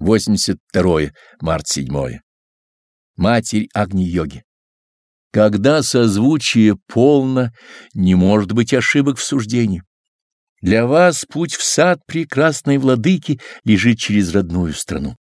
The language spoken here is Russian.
82 март 7 Матерь Агни-йоги. Когда созвучие полно, не может быть ошибок в суждении. Для вас путь в сад прекрасной владыки лежит через родную страну.